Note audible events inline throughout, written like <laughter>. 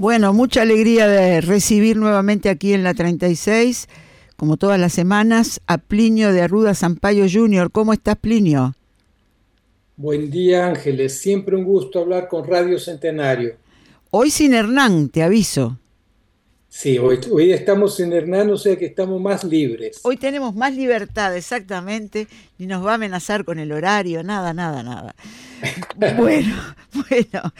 Bueno, mucha alegría de recibir nuevamente aquí en la 36, como todas las semanas, a Plinio de Arruda Sampaio Jr. ¿Cómo estás, Plinio? Buen día Ángeles, siempre un gusto hablar con Radio Centenario. Hoy sin Hernán, te aviso. Sí, hoy, hoy estamos en Hernán, o sea que estamos más libres. Hoy tenemos más libertad, exactamente, ni nos va a amenazar con el horario, nada, nada, nada. <laughs> Bueno, bueno,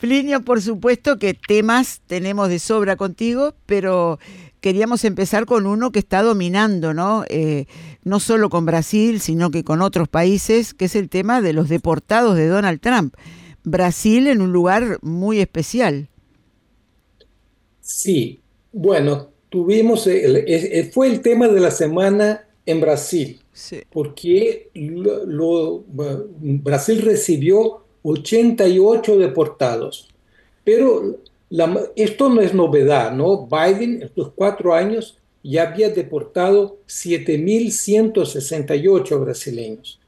Plinio, por supuesto que temas tenemos de sobra contigo, pero queríamos empezar con uno que está dominando, ¿no? Eh, no solo con Brasil, sino que con otros países, que es el tema de los deportados de Donald Trump. Brasil en un lugar muy especial. Sí, bueno, tuvimos, el- es- fue el tema de la semana en Brasil, Sí. porque lo- lo- Brasil recibió 88 deportados, pero la- esto no es novedad, ¿no? Biden, estos cuatro años, ya había deportado 7.168 brasileños.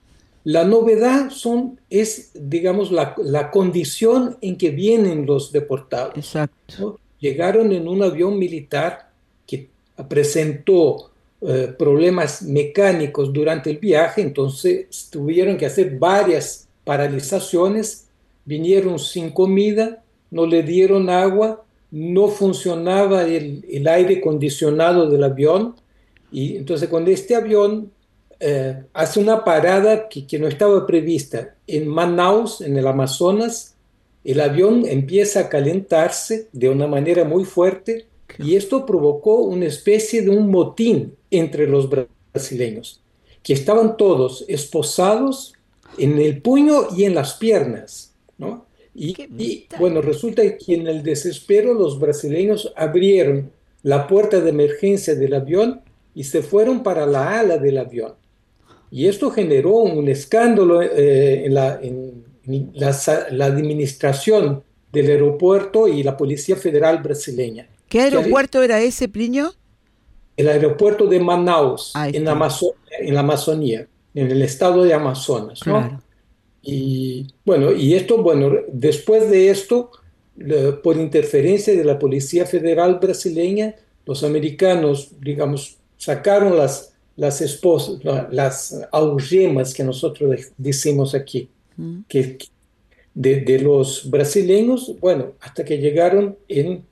La novedad son, es, digamos, la, la condición en que vienen los deportados. Exacto. ¿no? Llegaron en un avión militar que presentó eh, problemas mecánicos durante el viaje, entonces tuvieron que hacer varias paralizaciones, vinieron sin comida, no le dieron agua, no funcionaba el, aire acondicionado del avión, y entonces cuando este avión eh, hace una parada que, que no estaba prevista en Manaus, en el Amazonas, el avión empieza a calentarse de una manera muy fuerte y esto provocó una especie de un motín entre los bra- brasileños, que estaban todos esposados en el puño y en las piernas, ¿no? Y, bueno, resulta que en el desespero los brasileños abrieron la puerta de emergencia del avión y se fueron para la ala del avión. Y esto generó un escándalo eh, en, la, en la la administración del aeropuerto y la Policía Federal brasileña. ¿Qué aeropuerto era ese, Plinio? El aeropuerto de Manaus, en. Amazo- en la Amazonía, en el estado de Amazonas. ¿no? Claro. Y bueno, y esto, bueno, después de esto, por interferencia de la Policía Federal brasileña, los americanos, digamos, sacaron las, las esposas, la- las algemas que nosotros de- decimos aquí, Mm. que, de, de los brasileños, bueno, hasta que llegaron en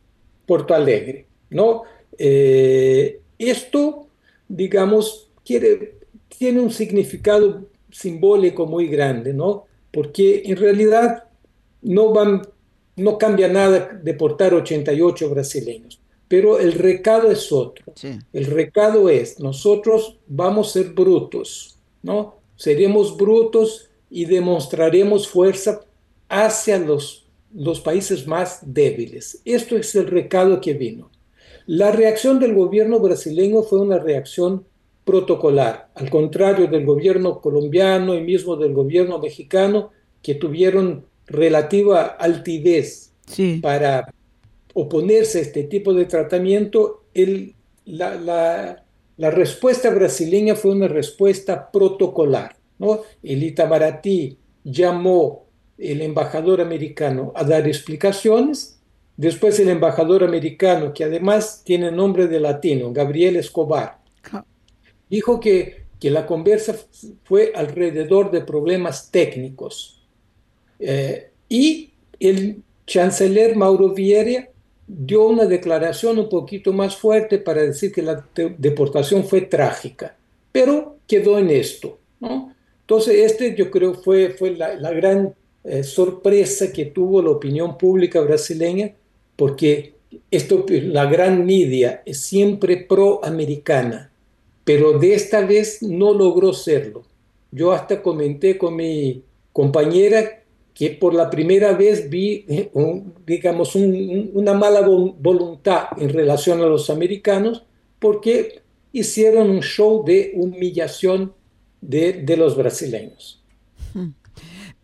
Porto Alegre, ¿no? Eh, esto, digamos, quiere, tiene un significado simbólico muy grande, ¿no? Porque en realidad no van, no cambia nada deportar 88 brasileños, pero el recado es otro. Sí. El recado es, nosotros vamos a ser brutos, ¿no? Seremos brutos y demostraremos fuerza hacia los, los países más débiles. Esto es el recado que vino. La reacción del gobierno brasileño fue una reacción protocolar, al contrario del gobierno colombiano y mismo del gobierno mexicano, que tuvieron relativa altivez Sí. para oponerse a este tipo de tratamiento, el- la, la- la respuesta brasileña fue una respuesta protocolar. ¿No? El Itamaraty llamó el embajador americano a dar explicaciones, después el embajador americano, que además tiene nombre de latino, Gabriel Escobar, dijo que, que la conversa fue alrededor de problemas técnicos. Eh, y el chanceler Mauro Vieira dio una declaración un poquito más fuerte para decir que la deportación fue trágica, pero quedó en esto. ¿no? Entonces, este yo creo fue, fue la, la gran eh, sorpresa que tuvo la opinión pública brasileña, porque esto, la gran media es siempre pro-americana, pero de esta vez no logró serlo. Yo hasta comenté con mi compañera que por la primera vez vi, eh, un- digamos, un- un- una mala vo- voluntad en relación a los americanos, porque hicieron un show de humillación de, de los brasileños.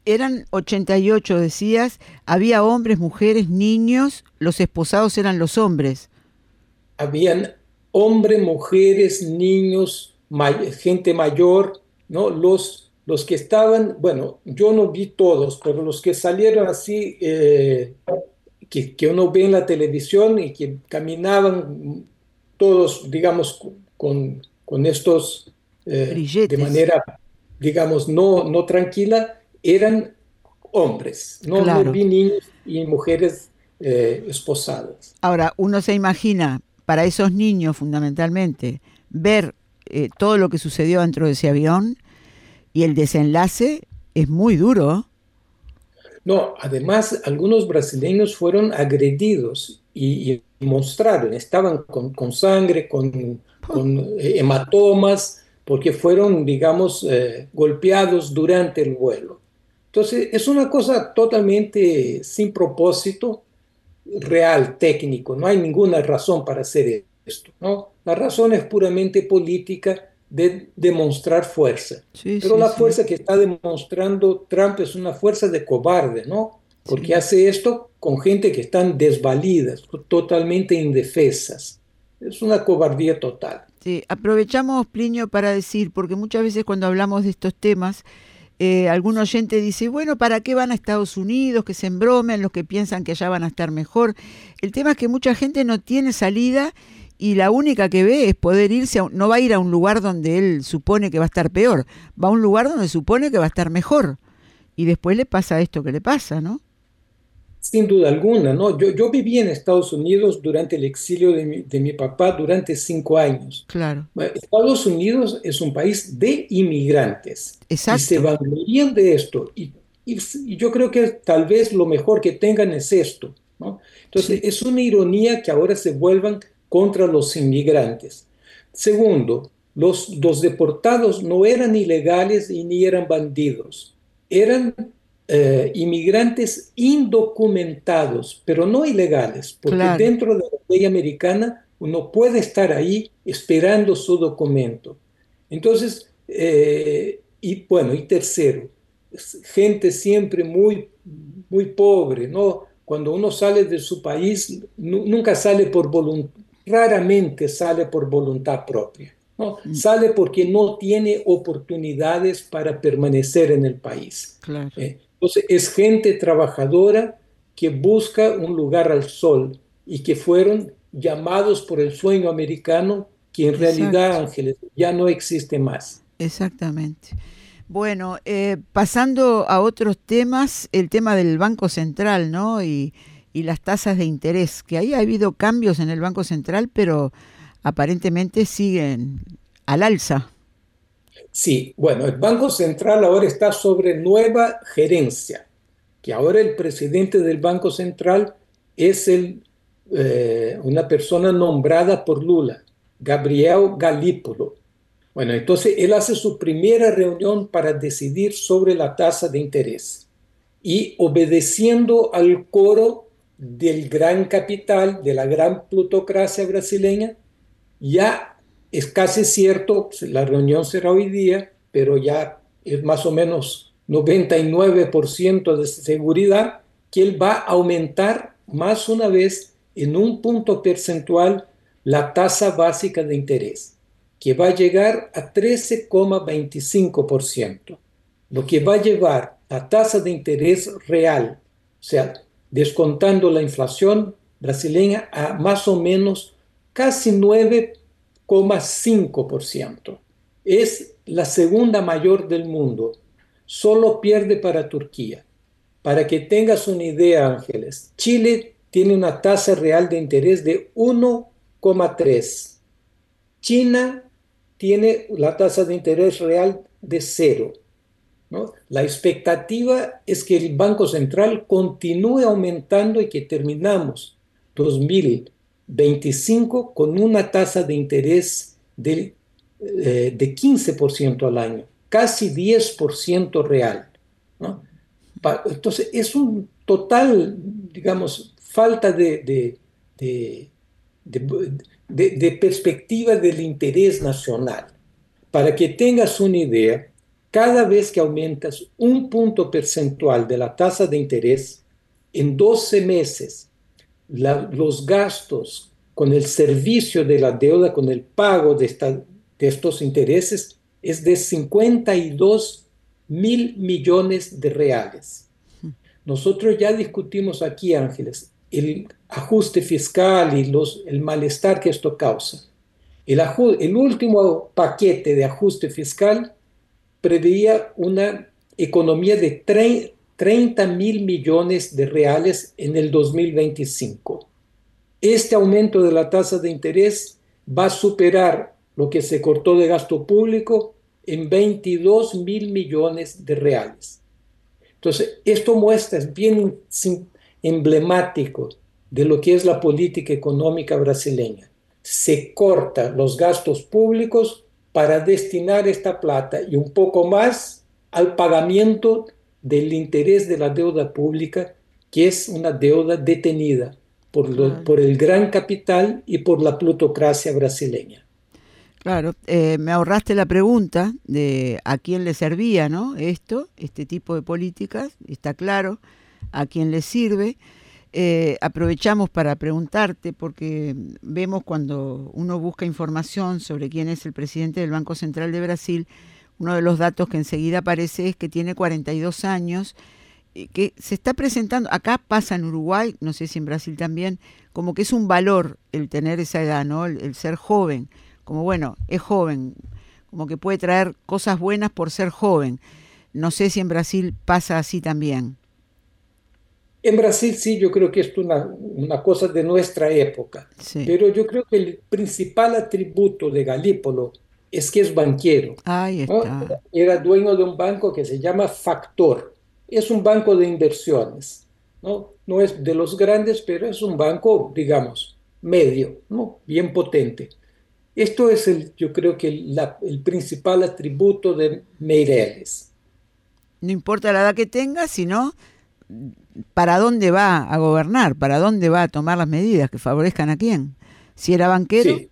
Eran 88, decías, había hombres, mujeres, niños, los esposados eran los hombres. Habían hombres, mujeres, niños, may gente mayor, ¿no? Los, los que estaban, bueno, yo no vi todos, pero los que salieron así, eh, que, que, uno ve en la televisión y que caminaban todos, digamos, con, con estos, eh, de manera, digamos, no, no tranquila, eran hombres, no, claro. no vi niños y mujeres eh, esposadas. Ahora, uno se imagina, para esos niños fundamentalmente, ver eh, todo lo que sucedió dentro de ese avión y el desenlace es muy duro. No, además algunos brasileños fueron agredidos y, y mostraron, estaban con, con sangre, con, con eh, hematomas, porque fueron, digamos, eh, golpeados durante el vuelo. Entonces, es una cosa totalmente sin propósito real, técnico. No hay ninguna razón para hacer esto. ¿no? La razón es puramente política de demostrar fuerza. Sí, Pero sí, la fuerza sí. que está demostrando Trump es una fuerza de cobarde, ¿no? Porque hace esto con gente que están desvalidas, totalmente indefensas. Es una cobardía total. Sí, aprovechamos, Plinio, para decir, porque muchas veces cuando hablamos de estos temas, eh, algún oyente dice, bueno, ¿para qué van a Estados Unidos? Que se embromen los que piensan que allá van a estar mejor. El tema es que mucha gente no tiene salida y la única que ve es poder irse, a, no va a ir a un lugar donde él supone que va a estar peor, va a un lugar donde supone que va a estar mejor. Y después le pasa esto que le pasa, ¿no? Sin duda alguna, ¿no? Yo, yo viví en Estados Unidos durante el exilio de mi, de mi, papá durante cinco años. Claro. Estados Unidos es un país de inmigrantes. Exacto. Y se vanaglorian de esto. Y, y, y, yo creo que tal vez lo mejor que tengan es esto, ¿no? Entonces, sí. es una ironía que ahora se vuelvan contra los inmigrantes. Segundo, los, los deportados no eran ilegales y ni eran bandidos. Eran eh, inmigrantes indocumentados, pero no ilegales, porque claro. dentro de la ley americana uno puede estar ahí esperando su documento. Entonces, eh, y bueno, y tercero, gente siempre muy, muy pobre, ¿no? Cuando uno sale de su país, nunca sale por voluntad, raramente sale por voluntad propia. ¿no? Mm. Sale porque no tiene oportunidades para permanecer en el país. Claro. Eh, entonces, es gente trabajadora que busca un lugar al sol y que fueron llamados por el sueño americano, que en Exacto. realidad, Ángeles, ya no existe más. Exactamente. Bueno, eh, pasando a otros temas, el tema del Banco Central, ¿no? Y, y las tasas de interés, que ahí ha habido cambios en el Banco Central, pero aparentemente siguen al alza. Sí, bueno, el Banco Central ahora está sobre nueva gerencia, que ahora el presidente del Banco Central es el, eh, una persona nombrada por Lula, Gabriel Galípolo. Bueno, entonces él hace su primera reunión para decidir sobre la tasa de interés y obedeciendo al coro del gran capital, de la gran plutocracia brasileña, ya es casi cierto, la reunión será hoy día, pero ya es más o menos 99% de seguridad que él va a aumentar más una vez en un punto percentual la tasa básica de interés, que va a llegar a 13,25%, lo que va a llevar la tasa de interés real, o sea, descontando la inflación brasileña, a más o menos casi 9%. 0,5%. Es la segunda mayor del mundo. Solo pierde para Turquía. Para que tengas una idea, Ángeles, Chile tiene una tasa real de interés de 1,3. China tiene la tasa de interés real de cero. ¿no? La expectativa es que el Banco Central continúe aumentando y que terminamos 2000 25 con una tasa de interés eh, de 15% al año, casi 10% real. Entonces es un total, digamos, falta de, de, de, de, perspectiva del interés nacional. Para que tengas una idea, cada vez que aumentas un punto percentual de la tasa de interés, en 12 meses los gastos con el servicio de la deuda, con el pago de, de estos intereses, es de 52 mil millones de reales. Nosotros ya discutimos aquí, Ángeles, el ajuste fiscal y los, el malestar que esto causa. El, el último paquete de ajuste fiscal preveía una economía de 30 mil millones de reales en el 2025. Este aumento de la tasa de interés va a superar lo que se cortó de gasto público en 22 mil millones de reales. Entonces, esto muestra, es bien emblemático de lo que es la política económica brasileña. Se corta los gastos públicos para destinar esta plata y un poco más al pagamiento del interés de la deuda pública, que es una deuda detenida por, por el gran capital y por la plutocracia brasileña. Claro, eh, me ahorraste la pregunta de a quién le servía, ¿no? Esto, este tipo de políticas, está claro a quién le sirve. Eh, aprovechamos para preguntarte, porque vemos cuando uno busca información sobre quién es el presidente del Banco Central de Brasil, uno de los datos que enseguida aparece es que tiene 42 años, que se está presentando, acá pasa en Uruguay, no sé si en Brasil también, como que es un valor el tener esa edad, ¿no? el ser joven, como bueno, es joven, como que puede traer cosas buenas por ser joven. No sé si en Brasil pasa así también. En Brasil sí, yo creo que es una, una cosa de nuestra época, pero yo creo que el principal atributo de Galípolo es que es banquero. Ahí está. Era dueño de un banco que se llama Factor. Es un banco de inversiones. ¿no? no es de los grandes, pero es un banco, digamos, medio, ¿no? bien potente. Esto es, el, yo creo que el principal atributo de Meireles. No importa la edad que tenga, sino para dónde va a gobernar, para dónde va a tomar las medidas que favorezcan a quién. Si era banquero. Sí,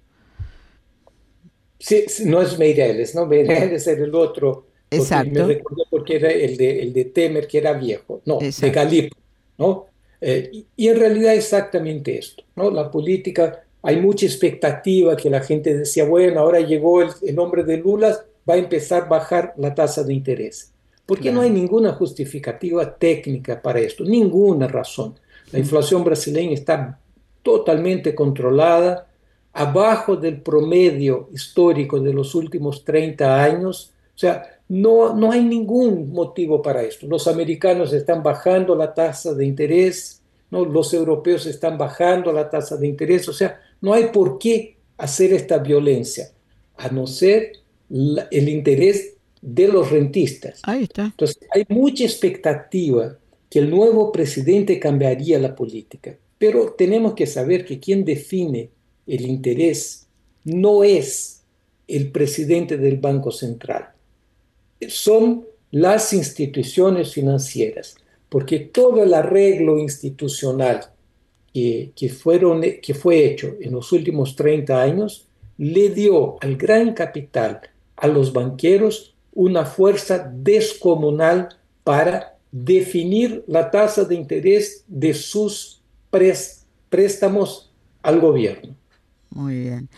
no es Meireles, ¿no? Meireles era el otro. Exacto. Me recuerdo porque era el de, el de Temer, que era viejo. No, de Galipo, ¿no? Eh, y, y, en realidad exactamente esto, ¿no? La política, hay mucha expectativa que la gente decía, bueno, ahora llegó el, el hombre de Lula, va a empezar a bajar la tasa de interés. Porque no hay ninguna justificativa técnica para esto, ninguna razón. La inflación brasileña está totalmente controlada, abajo del promedio histórico de los últimos 30 años. O sea, no, no hay ningún motivo para esto. Los americanos están bajando la tasa de interés, ¿no? los europeos están bajando la tasa de interés. O sea, no hay por qué hacer esta violencia, a no ser el interés de los rentistas. Ahí está. Entonces, hay mucha expectativa que el nuevo presidente cambiaría la política, pero tenemos que saber que quien define el interés no es el presidente del Banco Central, son las instituciones financieras, porque todo el arreglo institucional que, que, fueron, que fue hecho en los últimos 30 años le dio al gran capital, a los banqueros, una fuerza descomunal para definir la tasa de interés de sus préstamos al gobierno. Muy bien.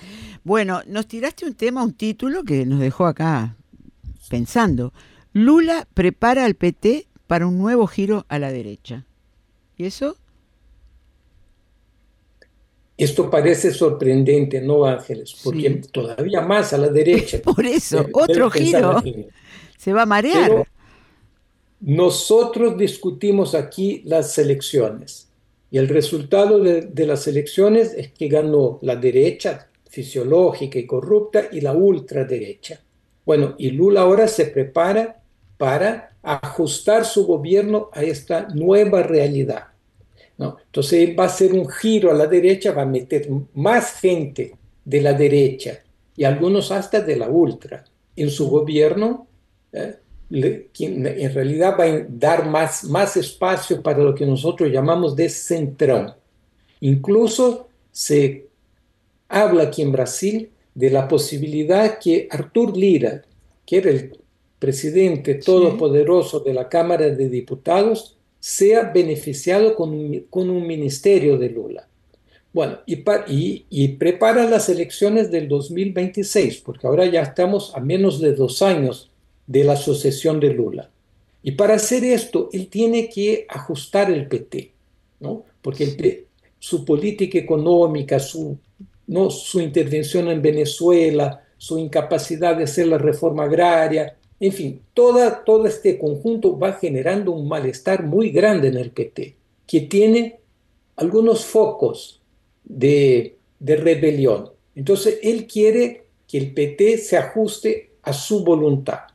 Bueno, nos tiraste un tema, un título que nos dejó acá pensando. Lula prepara al PT para un nuevo giro a la derecha. ¿Y eso? Esto parece sorprendente, ¿no, Ángeles? Porque todavía más a la derecha. <laughs> Por eso, otro giro. Se va a marear. nosotros discutimos aquí las elecciones y el resultado de, las elecciones es que ganó la derecha fisiológica y corrupta y la ultraderecha. Bueno, y Lula ahora se prepara para ajustar su gobierno a esta nueva realidad. Entonces él va a hacer un giro a la derecha, va a meter más gente de la derecha y algunos hasta de la ultra en su gobierno, ¿eh? En realidad va a dar más, más espacio para lo que nosotros llamamos de centrón. Incluso se habla aquí en Brasil de la posibilidad que Artur Lira, que era el presidente todopoderoso de la Cámara de Diputados, sea beneficiado con un, con un ministerio de Lula. Bueno, y, y, y, prepara las elecciones del 2026, porque ahora ya estamos a menos de dos años de la sucesión de Lula. Y para hacer esto, él tiene que ajustar el PT, ¿no? porque el, su política económica, su, ¿no? su intervención en Venezuela, su incapacidad de hacer la reforma agraria, en fin, toda, todo este conjunto va generando un malestar muy grande en el PT, que tiene algunos focos de, de rebelión. Entonces, él quiere que el PT se ajuste a su voluntad.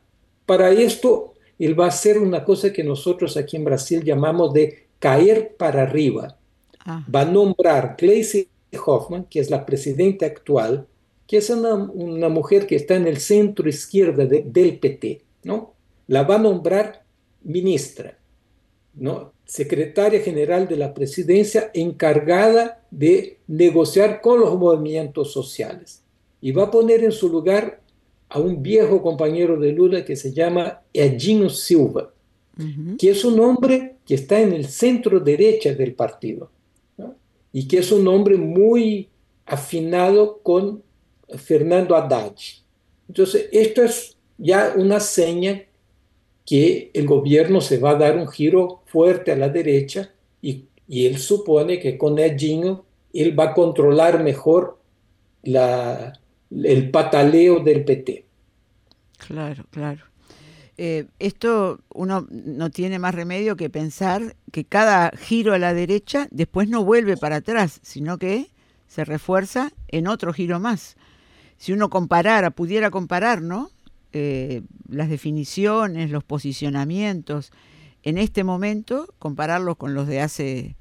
Para esto, él va a hacer una cosa que nosotros aquí en Brasil llamamos de caer para arriba. Ah. Va a nombrar Gleisi Hoffman, que es la presidenta actual, que es una, una mujer que está en el centro izquierda de, del PT, ¿no? La va a nombrar ministra, ¿no? Secretaria general de la presidencia encargada de negociar con los movimientos sociales. Y va a poner en su lugar a un viejo compañero de Lula que se llama Edinho Silva, que es un hombre que está en el centro derecha del partido y que es un hombre muy afinado con Fernando Haddad. Entonces, esto es ya una seña que el gobierno se va a dar un giro fuerte a la derecha y, y él supone que con Edinho él va a controlar mejor la, el pataleo del PT. Claro, claro. Eh, esto uno no tiene más remedio que pensar que cada giro a la derecha después no vuelve para atrás, sino que se refuerza en otro giro más. Si uno comparara, pudiera comparar, ¿no? Eh, las definiciones, los posicionamientos, en este momento, compararlos con los de hace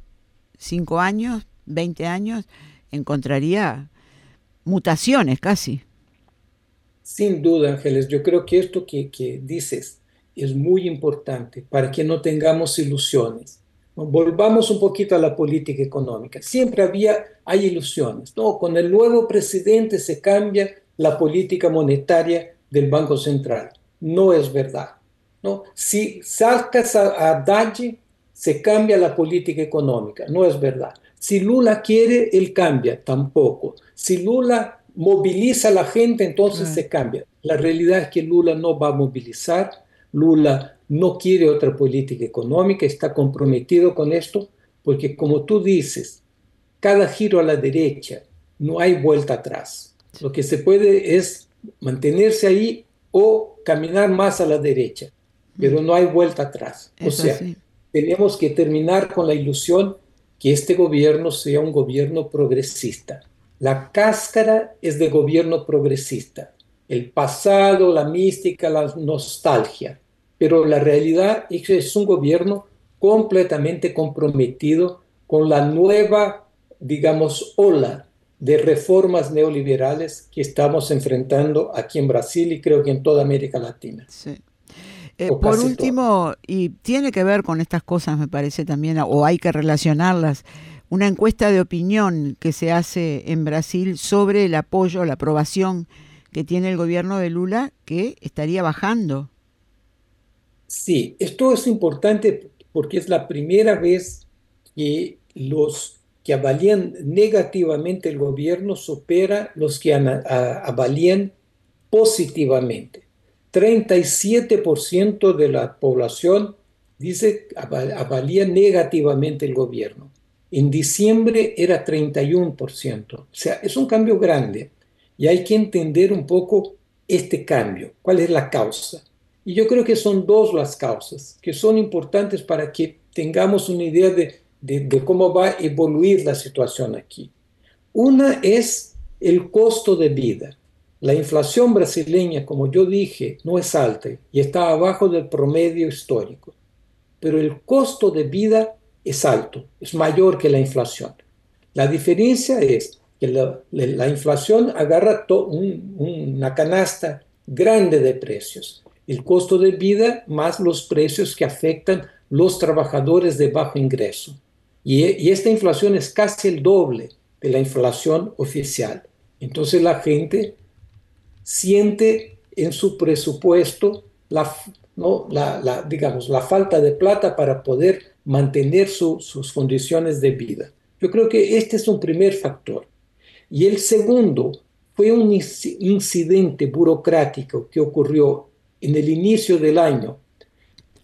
cinco años, 20 años, encontraría mutaciones casi. Sin duda, Ángeles, yo creo que esto que, que dices es muy importante para que no tengamos ilusiones. Volvamos un poquito a la política económica. Siempre había, hay ilusiones. No, con el nuevo presidente se cambia la política monetaria del Banco Central. No es verdad. ¿no? Si sacas a, a se cambia la política económica. No es verdad. Si Lula quiere, él cambia. Tampoco. Si Lula moviliza a la gente, entonces se cambia. La realidad es que Lula no va a movilizar, Lula no quiere otra política económica, está comprometido con esto, porque como tú dices, cada giro a la derecha, no hay vuelta atrás. Lo que se puede es mantenerse ahí o caminar más a la derecha, pero no hay vuelta atrás. o sea, tenemos que terminar con la ilusión que este gobierno sea un gobierno progresista. La cáscara es de gobierno progresista, el pasado, la mística, la nostalgia, pero la realidad es que es un gobierno completamente comprometido con la nueva, digamos, ola de reformas neoliberales que estamos enfrentando aquí en Brasil y creo que en toda América Latina. Eh, por último, y tiene que ver con estas cosas, me parece también, o hay que relacionarlas, una encuesta de opinión que se hace en Brasil sobre el apoyo, la aprobación que tiene el gobierno de Lula, que estaría bajando. Sí, esto es importante porque es la primera vez que los que avalían negativamente el gobierno supera los que avalían positivamente. 37% de la población dice avalía negativamente el gobierno. En diciembre era 31%. O sea, es un cambio grande y hay que entender un poco este cambio, cuál es la causa. Y yo creo que son dos las causas que son importantes para que tengamos una idea de, de, cómo va a evoluir la situación aquí. Una es el costo de vida. La inflación brasileña, como yo dije, no es alta y está abajo del promedio histórico, pero el costo de vida es alto, es mayor que la inflación. La diferencia es que la, inflación agarra una canasta grande de precios, el costo de vida más los precios que afectan los trabajadores de bajo ingreso. Y, y esta inflación es casi el doble de la inflación oficial. Entonces la gente siente en su presupuesto la, ¿no? la, digamos, la falta de plata para poder mantener sus condiciones de vida. Yo creo que este es un primer factor. Y el segundo fue un incidente burocrático que ocurrió en el inicio del año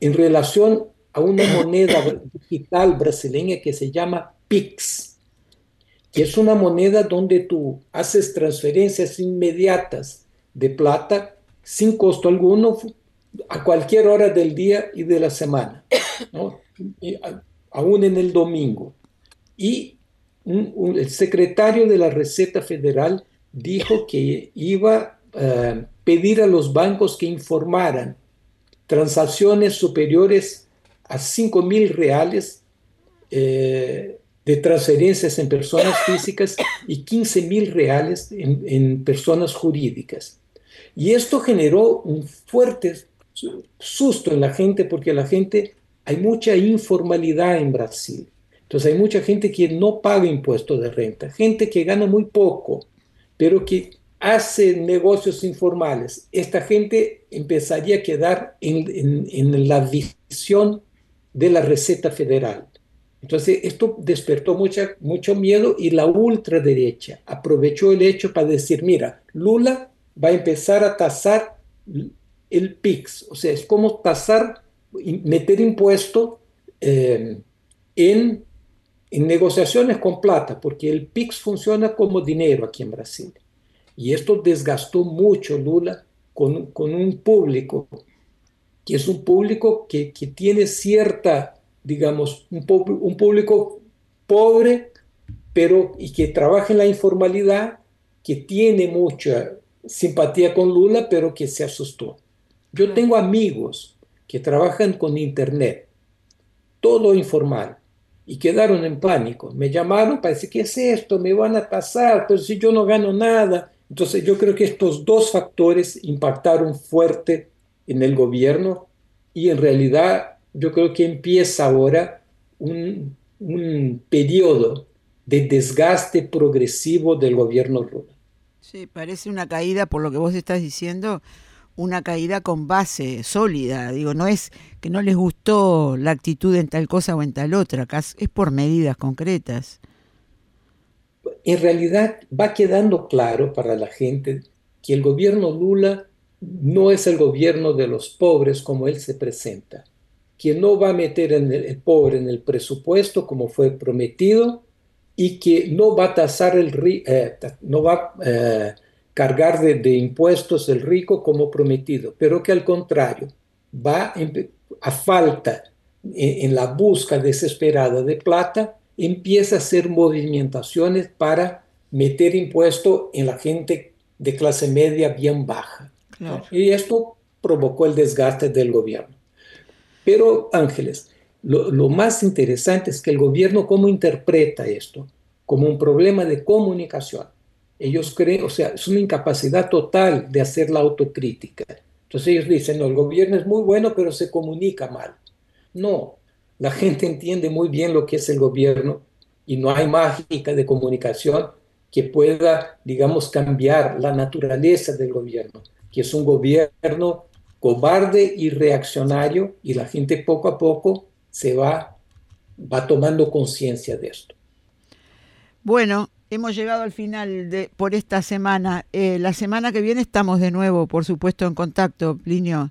en relación a una <coughs> moneda digital brasileña que se llama PIX, que es una moneda donde tú haces transferencias inmediatas de plata sin costo alguno a cualquier hora del día y de la semana, aún en el domingo. Y el secretario de la Receta Federal dijo que iba a eh, pedir a los bancos que informaran transacciones superiores a 5 mil reales eh, de transferencias en personas físicas y 15 mil reales en, personas jurídicas. Y esto generó un fuerte susto en la gente porque la gente, hay mucha informalidad en Brasil. Entonces hay mucha gente que no paga impuestos de renta, gente que gana muy poco, pero que hace negocios informales. Esta gente empezaría a quedar en, en, la visión de la receta federal. Entonces, esto despertó mucha, mucho miedo y la ultraderecha aprovechó el hecho para decir, mira, Lula va a empezar a tasar el PIX, o sea, es como tasar, meter impuesto eh, en, en negociaciones con plata, porque el PIX funciona como dinero aquí en Brasil. Y esto desgastó mucho Lula con, con un público, que es un público que, que tiene cierta, digamos, un, un, público pobre, pero y que trabaja en la informalidad, que tiene mucha simpatía con Lula, pero que se asustó. Yo tengo amigos que trabajan con Internet, todo informal, y quedaron en pánico. Me llamaron para decir, ¿qué es esto? Me van a pasar, pero si yo no gano nada. Entonces yo creo que estos dos factores impactaron fuerte en el gobierno y en realidad yo creo que empieza ahora un, un periodo de desgaste progresivo del gobierno Lula. Sí, parece una caída, por lo que vos estás diciendo, una caída con base sólida. Digo, no es que no les gustó la actitud en tal cosa o en tal otra, es por medidas concretas en realidad va quedando claro para la gente que el gobierno Lula no es el gobierno de los pobres como él se presenta, que no va a meter en el, pobre en el presupuesto como fue prometido y que no va a tasar el eh, no va a eh, cargar de, impuestos el rico como prometido, pero que al contrario va a falta en la busca desesperada de plata empieza a hacer movimentaciones para meter impuesto en la gente de clase media bien baja. Y esto provocó el desgaste del gobierno. Pero Ángeles, lo, más interesante es que el gobierno cómo interpreta esto como un problema de comunicación. Ellos creen, o sea, es una incapacidad total de hacer la autocrítica. Entonces ellos dicen, no, el gobierno es muy bueno, pero se comunica mal. No, la <laughs> gente entiende muy bien lo que es el gobierno y no hay mágica de comunicación que pueda, digamos, cambiar la naturaleza del gobierno, que es un gobierno cobarde y reaccionario y la gente poco a poco se va, va tomando conciencia de esto. Bueno, hemos llegado al final de, por esta semana. Eh, la semana que viene estamos de nuevo, por supuesto, en contacto, Plinio.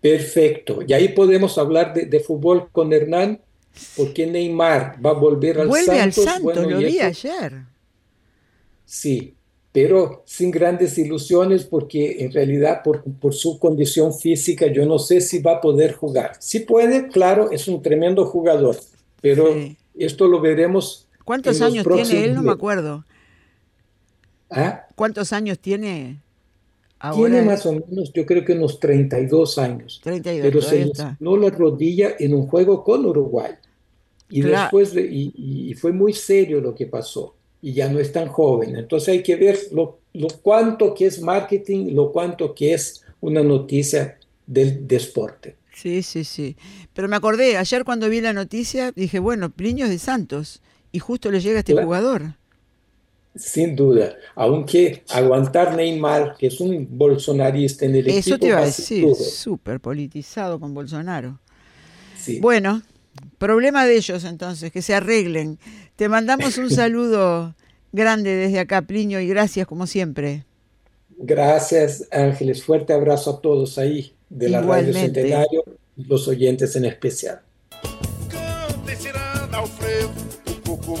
Perfecto. Y ahí podemos hablar de, fútbol con Hernán, porque Neymar va a volver al Vuelve Santos. al Santos, lo vi ayer. Sí, pero sin grandes ilusiones, porque en realidad por, por, su condición física yo no sé si va a poder jugar. Si puede, claro, es un tremendo jugador, pero esto lo veremos. ¿Cuántos años tiene él? No me acuerdo. ¿Ah? ¿Cuántos años tiene? Tiene más o menos, yo creo que unos 32 años. 32, pero se lesionó la rodilla en un juego con Uruguay. Y después, y, fue muy serio lo que pasó. Y ya no es tan joven. Entonces hay que ver lo, lo cuánto que es marketing, lo cuánto que es una noticia del deporte. Sí, sí, sí. Pero me acordé, ayer cuando vi la noticia, dije, bueno, Pliño de Santos. Y justo le llega este jugador. Sin duda, aunque aguantar Neymar, que es un bolsonarista en el Eso equipo, te iba a decir, súper politizado con Bolsonaro. Sí. Bueno, problema de ellos entonces, que se arreglen. Te mandamos un <laughs> saludo grande desde acá, Plinio, y gracias como siempre. Gracias, Ángeles. Fuerte abrazo a todos ahí de la Radio. Centenario y los oyentes en especial. Canta ao frevo, um pouco